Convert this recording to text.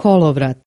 kolovrat.